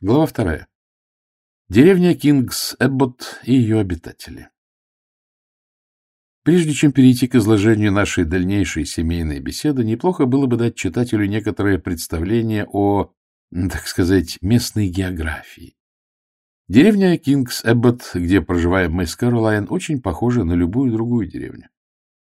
Глава вторая. Деревня Кингс-Эббот и ее обитатели. Прежде чем перейти к изложению нашей дальнейшей семейной беседы, неплохо было бы дать читателю некоторое представление о, так сказать, местной географии. Деревня Кингс-Эббот, где проживаем мы с Кэролайн, очень похожа на любую другую деревню.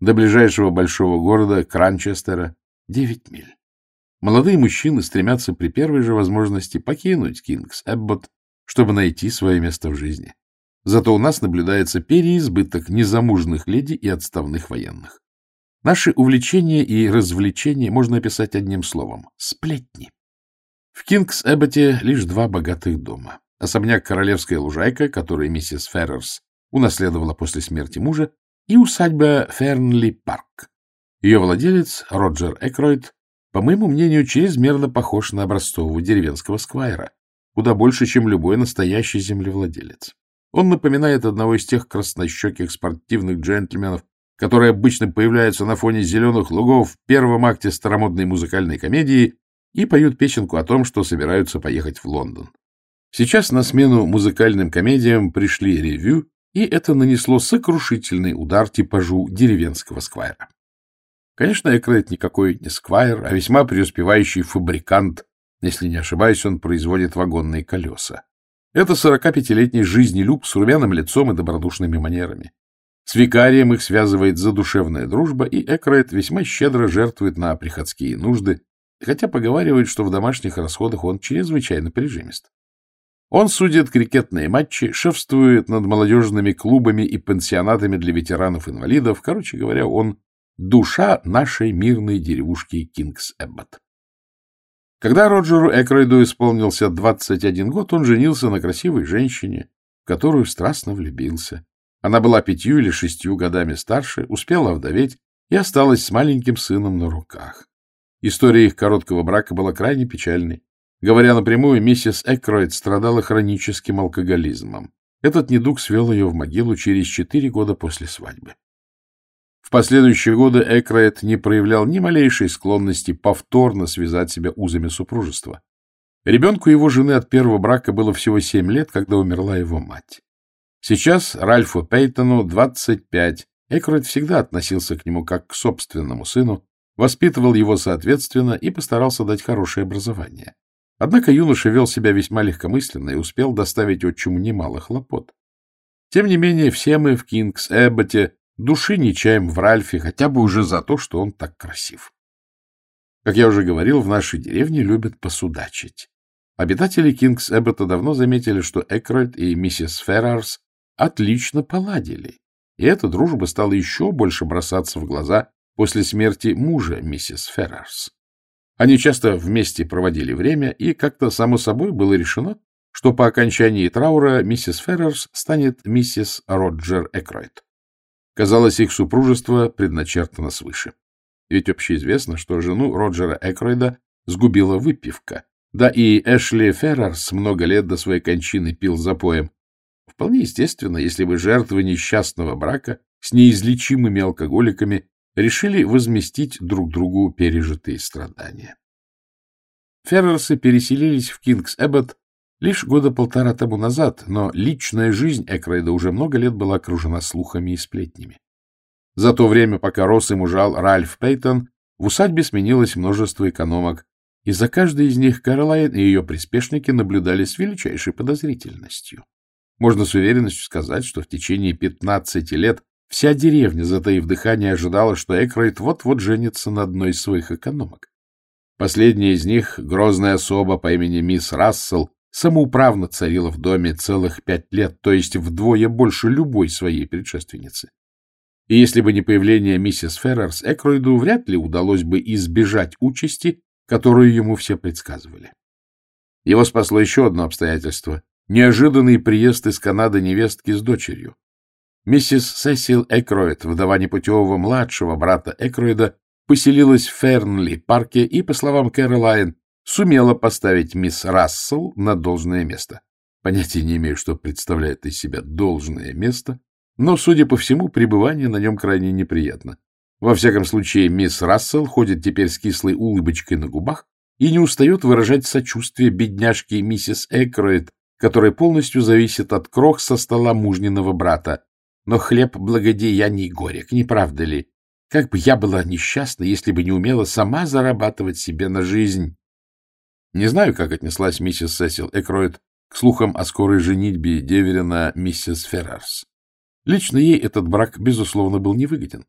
До ближайшего большого города, Кранчестера, 9 миль. Молодые мужчины стремятся при первой же возможности покинуть Кингс Эббот, чтобы найти свое место в жизни. Зато у нас наблюдается переизбыток незамужных леди и отставных военных. Наши увлечения и развлечения можно описать одним словом — сплетни. В Кингс-Эбботе лишь два богатых дома. Особняк Королевская лужайка, которую миссис Феррерс унаследовала после смерти мужа, и усадьба Фернли-парк. Ее владелец, Роджер Экройд, по моему мнению, чрезмерно похож на образцового деревенского сквайра, куда больше, чем любой настоящий землевладелец. Он напоминает одного из тех краснощеких спортивных джентльменов, которые обычно появляются на фоне зеленых лугов в первом акте старомодной музыкальной комедии и поют песенку о том, что собираются поехать в Лондон. Сейчас на смену музыкальным комедиям пришли ревю, и это нанесло сокрушительный удар типажу деревенского сквайра. Конечно, Экрейт никакой не сквайр, а весьма преуспевающий фабрикант. Если не ошибаюсь, он производит вагонные колеса. Это 45-летний жизнелюб с румяным лицом и добродушными манерами. С викарием их связывает задушевная дружба, и Экрейт весьма щедро жертвует на приходские нужды, хотя поговаривает, что в домашних расходах он чрезвычайно прижимист. Он судит крикетные матчи, шефствует над молодежными клубами и пансионатами для ветеранов-инвалидов. Короче говоря, он душа нашей мирной деревушки Кингс-Эббот. Когда Роджеру Экройду исполнился 21 год, он женился на красивой женщине, в которую страстно влюбился. Она была пятью или шестью годами старше, успела вдоветь и осталась с маленьким сыном на руках. История их короткого брака была крайне печальной. Говоря напрямую, миссис Экройд страдала хроническим алкоголизмом. Этот недуг свел ее в могилу через четыре года после свадьбы. В последующие годы Экрейт не проявлял ни малейшей склонности повторно связать себя узами супружества. Ребенку его жены от первого брака было всего семь лет, когда умерла его мать. Сейчас Ральфу Пейтону 25. Экройт всегда относился к нему как к собственному сыну, воспитывал его соответственно и постарался дать хорошее образование. Однако юноша вел себя весьма легкомысленно и успел доставить отчиму немало хлопот. Тем не менее, все мы в Кингс-Эбботе Души не чаем в Ральфе, хотя бы уже за то, что он так красив. Как я уже говорил, в нашей деревне любят посудачить. Обитатели Кингс-Эббота давно заметили, что Экройд и миссис Феррарс отлично поладили, и эта дружба стала еще больше бросаться в глаза после смерти мужа миссис Феррарс. Они часто вместе проводили время, и как-то само собой было решено, что по окончании траура миссис Феррарс станет миссис Роджер Экройд. Казалось, их супружество предначертано свыше. Ведь общеизвестно, что жену Роджера Экройда сгубила выпивка. Да и Эшли Феррарс много лет до своей кончины пил запоем. Вполне естественно, если бы жертвы несчастного брака с неизлечимыми алкоголиками решили возместить друг другу пережитые страдания. Феррерсы переселились в Кингс-Эббот Лишь года полтора тому назад, но личная жизнь Экрейда уже много лет была окружена слухами и сплетнями. За то время, пока рос и мужал Ральф Пейтон, в усадьбе сменилось множество экономок, и за каждой из них Каролайн и ее приспешники наблюдали с величайшей подозрительностью. Можно с уверенностью сказать, что в течение 15 лет вся деревня, затаив дыхание, ожидала, что Экрейд вот-вот женится на одной из своих экономок. Последняя из них, грозная особа по имени мисс Рассел, самоуправно царила в доме целых пять лет, то есть вдвое больше любой своей предшественницы. И если бы не появление миссис Феррерс, Экройду вряд ли удалось бы избежать участи, которую ему все предсказывали. Его спасло еще одно обстоятельство — неожиданный приезд из Канады невестки с дочерью. Миссис Сесил Экроид, вдова непутевого младшего брата Экроида, поселилась в Фернли парке и, по словам Кэролайн, сумела поставить мисс Рассел на должное место. Понятия не имею, что представляет из себя должное место, но, судя по всему, пребывание на нем крайне неприятно. Во всяком случае, мисс Рассел ходит теперь с кислой улыбочкой на губах и не устает выражать сочувствие бедняжке миссис Экроид, которая полностью зависит от крох со стола мужниного брата. Но хлеб благодеяний горек, не правда ли? Как бы я была несчастна, если бы не умела сама зарабатывать себе на жизнь. Не знаю, как отнеслась миссис Сесил Экроид к слухам о скорой женитьбе деверя на миссис Феррарс. Лично ей этот брак, безусловно, был невыгоден.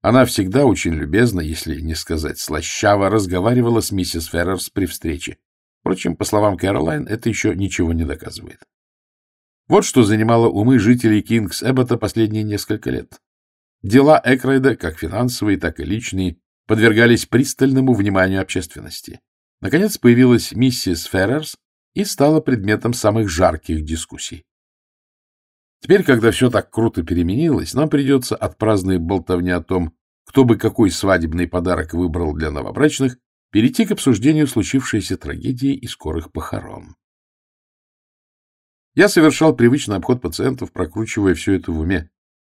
Она всегда очень любезно, если не сказать слащаво, разговаривала с миссис Феррерс при встрече. Впрочем, по словам Кэролайн, это еще ничего не доказывает. Вот что занимало умы жителей Кингс-Эббота последние несколько лет. Дела Экройда, как финансовые, так и личные, подвергались пристальному вниманию общественности. Наконец появилась миссис Феррерс и стала предметом самых жарких дискуссий. Теперь, когда все так круто переменилось, нам придется от праздной болтовни о том, кто бы какой свадебный подарок выбрал для новобрачных, перейти к обсуждению случившейся трагедии и скорых похорон. Я совершал привычный обход пациентов, прокручивая все это в уме.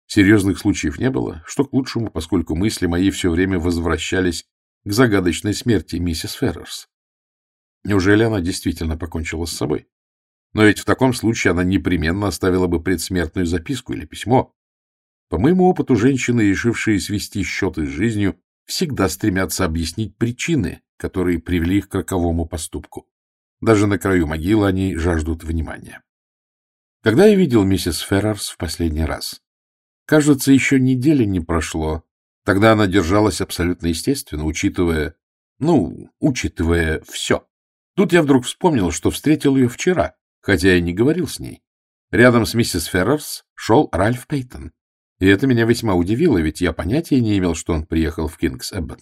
Серьезных случаев не было, что к лучшему, поскольку мысли мои все время возвращались к загадочной смерти миссис Феррерс. Неужели она действительно покончила с собой? Но ведь в таком случае она непременно оставила бы предсмертную записку или письмо. По моему опыту, женщины, решившие свести счеты с жизнью, всегда стремятся объяснить причины, которые привели их к роковому поступку. Даже на краю могилы они жаждут внимания. Когда я видел миссис Феррарс в последний раз? Кажется, еще недели не прошло. Тогда она держалась абсолютно естественно, учитывая, ну, учитывая все. Тут я вдруг вспомнил, что встретил ее вчера, хотя я не говорил с ней. Рядом с миссис Феррерс шел Ральф Пейтон. И это меня весьма удивило, ведь я понятия не имел, что он приехал в Кингс-Эббот.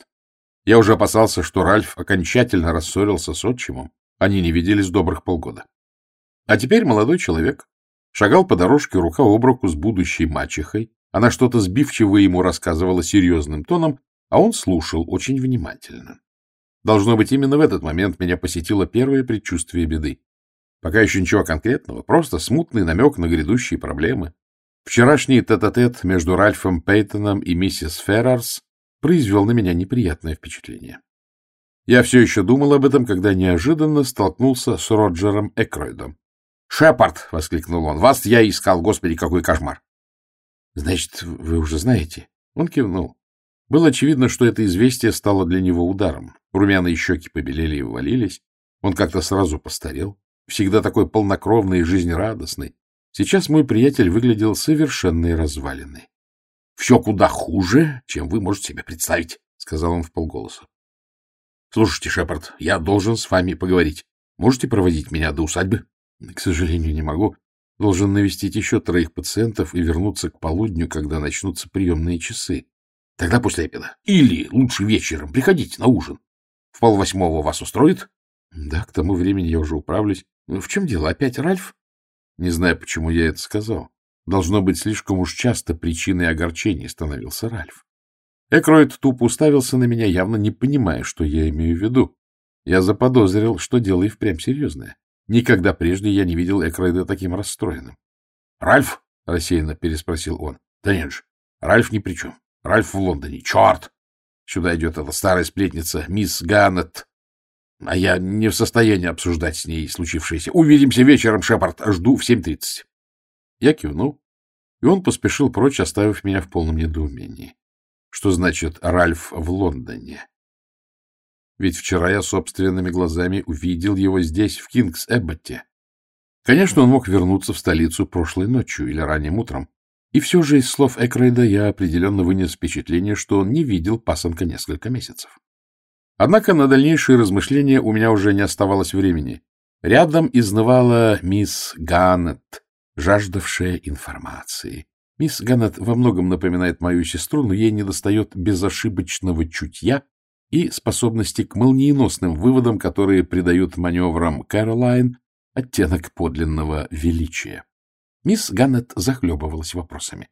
Я уже опасался, что Ральф окончательно рассорился с отчимом. Они не виделись добрых полгода. А теперь молодой человек шагал по дорожке рука об руку с будущей мачехой. Она что-то сбивчиво ему рассказывала серьезным тоном, а он слушал очень внимательно. Должно быть, именно в этот момент меня посетило первое предчувствие беды. Пока еще ничего конкретного, просто смутный намек на грядущие проблемы. Вчерашний тет-а-тет -тет между Ральфом Пейтоном и миссис Феррарс произвел на меня неприятное впечатление. Я все еще думал об этом, когда неожиданно столкнулся с Роджером Экройдом. «Шепард!» — воскликнул он. «Вас я искал! Господи, какой кошмар!» «Значит, вы уже знаете?» Он кивнул. Было очевидно, что это известие стало для него ударом. Румяные щеки побелели и ввалились. Он как-то сразу постарел всегда такой полнокровный и жизнерадостный. Сейчас мой приятель выглядел совершенной развалиной. — Все куда хуже, чем вы можете себе представить, — сказал он в полголоса. — Слушайте, Шепард, я должен с вами поговорить. Можете проводить меня до усадьбы? — К сожалению, не могу. Должен навестить еще троих пациентов и вернуться к полудню, когда начнутся приемные часы. — Тогда после обеда. Или лучше вечером. Приходите на ужин. В полвосьмого вас устроит? — Да, к тому времени я уже управлюсь. Ну, — В чем дело? Опять Ральф? Не знаю, почему я это сказал. Должно быть, слишком уж часто причиной огорчения становился Ральф. Экроид тупо уставился на меня, явно не понимая, что я имею в виду. Я заподозрил, что дело и впрямь серьезное. Никогда прежде я не видел Экроида таким расстроенным. — Ральф? — рассеянно переспросил он. — Да нет же, Ральф ни при чем. Ральф в Лондоне. Черт! Сюда идет эта старая сплетница, мисс Ганнет, а я не в состоянии обсуждать с ней случившееся. Увидимся вечером, Шепард. Жду в 7.30. Я кивнул, и он поспешил прочь, оставив меня в полном недоумении. Что значит «Ральф в Лондоне»? Ведь вчера я собственными глазами увидел его здесь, в Кингс-Эбботте. Конечно, он мог вернуться в столицу прошлой ночью или ранним утром. И все же из слов Экрейда я определенно вынес впечатление, что он не видел пасынка несколько месяцев. Однако на дальнейшие размышления у меня уже не оставалось времени. Рядом изнывала мисс Ганнет, жаждавшая информации. Мисс Ганнет во многом напоминает мою сестру, но ей недостает безошибочного чутья и способности к молниеносным выводам, которые придают маневрам Кэролайн оттенок подлинного величия. Мисс Ганнет захлебывалась вопросами.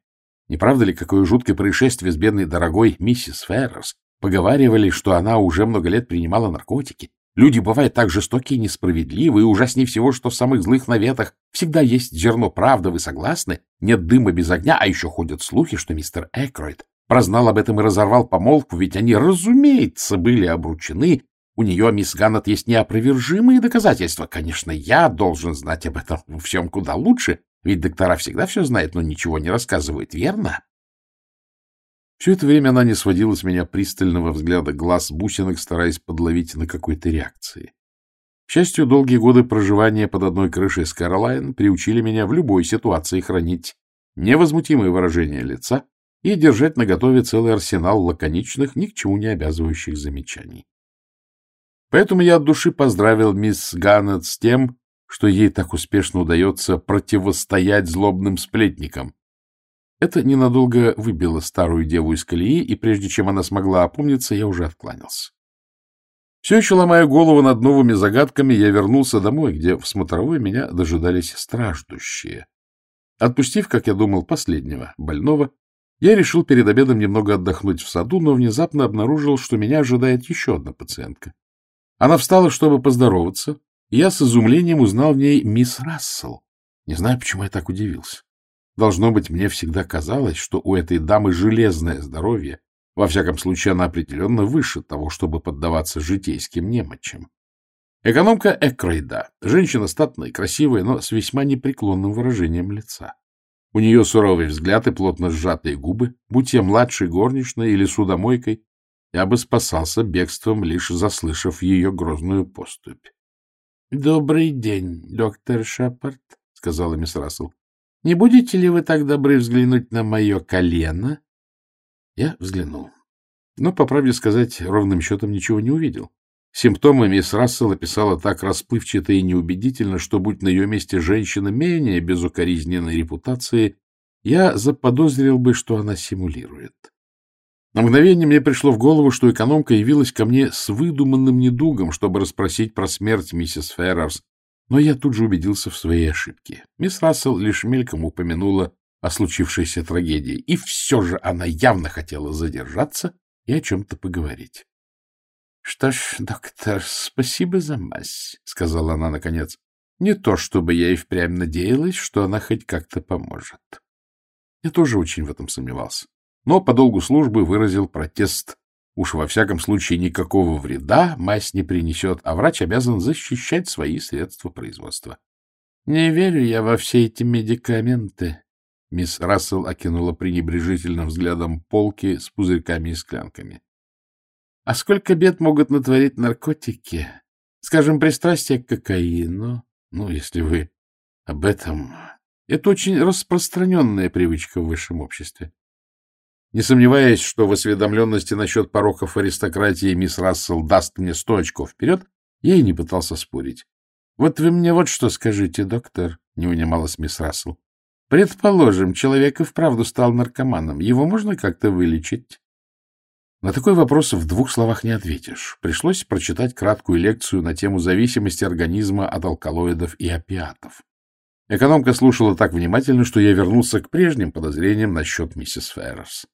Не правда ли, какое жуткое происшествие с бедной дорогой миссис Феррерс Поговаривали, что она уже много лет принимала наркотики. Люди бывают так жестокие и несправедливы, и ужаснее всего, что в самых злых наветах всегда есть зерно правды, вы согласны? Нет дыма без огня, а еще ходят слухи, что мистер Экройд прознал об этом и разорвал помолвку, ведь они, разумеется, были обручены. У нее, мисс Ганнет, есть неопровержимые доказательства. Конечно, я должен знать об этом всем куда лучше, ведь доктора всегда все знают, но ничего не рассказывают, верно? Все это время она не сводила с меня пристального взгляда глаз бусинок, стараясь подловить на какой-то реакции. К счастью, долгие годы проживания под одной крышей с Кэролайн приучили меня в любой ситуации хранить невозмутимое выражение лица и держать наготове целый арсенал лаконичных, ни к чему не обязывающих замечаний. Поэтому я от души поздравил мисс Ганнет с тем, что ей так успешно удается противостоять злобным сплетникам. Это ненадолго выбило старую деву из колеи, и прежде чем она смогла опомниться, я уже откланялся. Все еще ломая голову над новыми загадками, я вернулся домой, где в смотровой меня дожидались страждущие. Отпустив, как я думал, последнего, больного, я решил перед обедом немного отдохнуть в саду, но внезапно обнаружил, что меня ожидает еще одна пациентка. Она встала, чтобы поздороваться, я с изумлением узнал в ней мисс Рассел. Не знаю, почему я так удивился. Должно быть, мне всегда казалось, что у этой дамы железное здоровье. Во всяком случае, она определенно выше того, чтобы поддаваться житейским немочам. Экономка Экрейда. Женщина статная, красивая, но с весьма непреклонным выражением лица. У нее суровый взгляд и плотно сжатые губы. Будь я младшей горничной или судомойкой, я бы спасался бегством, лишь заслышав ее грозную поступь. — Добрый день, доктор Шепард, — сказала мисс Рассел. — Не будете ли вы так добры взглянуть на мое колено? Я взглянул. Но, по правде сказать, ровным счетом ничего не увидел. Симптомы мисс Рассел описала так расплывчато и неубедительно, что, будь на ее месте женщина менее безукоризненной репутации, я заподозрил бы, что она симулирует. На мгновение мне пришло в голову, что экономка явилась ко мне с выдуманным недугом, чтобы расспросить про смерть миссис Феррерс, но я тут же убедился в своей ошибке. Мисс Рассел лишь мельком упомянула о случившейся трагедии, и все же она явно хотела задержаться и о чем-то поговорить. — Что ж, доктор, спасибо за мазь, — сказала она наконец. — Не то чтобы я и впрямь надеялась, что она хоть как-то поможет. Я тоже очень в этом сомневался но по долгу службы выразил протест. Уж во всяком случае никакого вреда мазь не принесет, а врач обязан защищать свои средства производства. — Не верю я во все эти медикаменты. Мисс Рассел окинула пренебрежительным взглядом полки с пузырьками и склянками. — А сколько бед могут натворить наркотики? Скажем, пристрастие к кокаину? Ну, если вы об этом... Это очень распространенная привычка в высшем обществе. Не сомневаясь, что в осведомленности насчет пороков аристократии мисс Рассел даст мне сто очков вперед, я и не пытался спорить. — Вот вы мне вот что скажите, доктор, — не унималась мисс Рассел. — Предположим, человек и вправду стал наркоманом. Его можно как-то вылечить? На такой вопрос в двух словах не ответишь. Пришлось прочитать краткую лекцию на тему зависимости организма от алкалоидов и опиатов. Экономка слушала так внимательно, что я вернулся к прежним подозрениям насчет миссис Феррерс.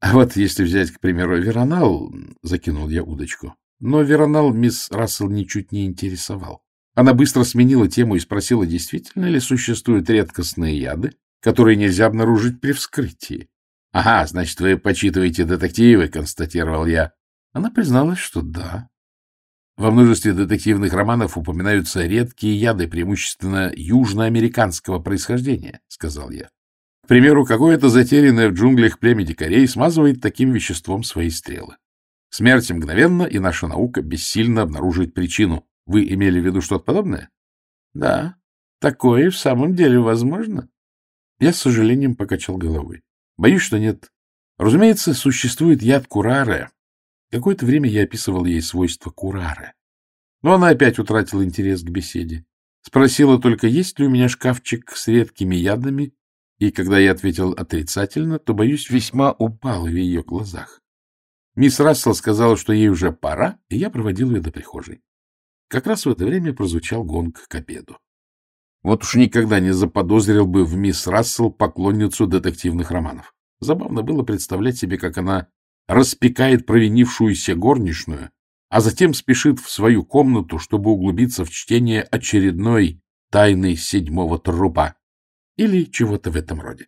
А вот если взять, к примеру, Веронал, закинул я удочку. Но Веронал мисс Рассел ничуть не интересовал. Она быстро сменила тему и спросила, действительно ли существуют редкостные яды, которые нельзя обнаружить при вскрытии. — Ага, значит, вы почитываете детективы, — констатировал я. Она призналась, что да. Во множестве детективных романов упоминаются редкие яды, преимущественно южноамериканского происхождения, — сказал я примеру, какое-то затерянное в джунглях племя дикарей смазывает таким веществом свои стрелы. Смерть мгновенно, и наша наука бессильно обнаруживает причину. Вы имели в виду что-то подобное? Да, такое в самом деле возможно. Я с сожалением покачал головой. Боюсь, что нет. Разумеется, существует яд кураре. Какое-то время я описывал ей свойства курары. Но она опять утратила интерес к беседе. Спросила только, есть ли у меня шкафчик с редкими ядами и когда я ответил отрицательно, то, боюсь, весьма упал в ее глазах. Мисс Рассел сказала, что ей уже пора, и я проводил ее до прихожей. Как раз в это время прозвучал гонг к обеду. Вот уж никогда не заподозрил бы в мисс Рассел поклонницу детективных романов. Забавно было представлять себе, как она распекает провинившуюся горничную, а затем спешит в свою комнату, чтобы углубиться в чтение очередной тайны седьмого трупа или чего-то в этом роде.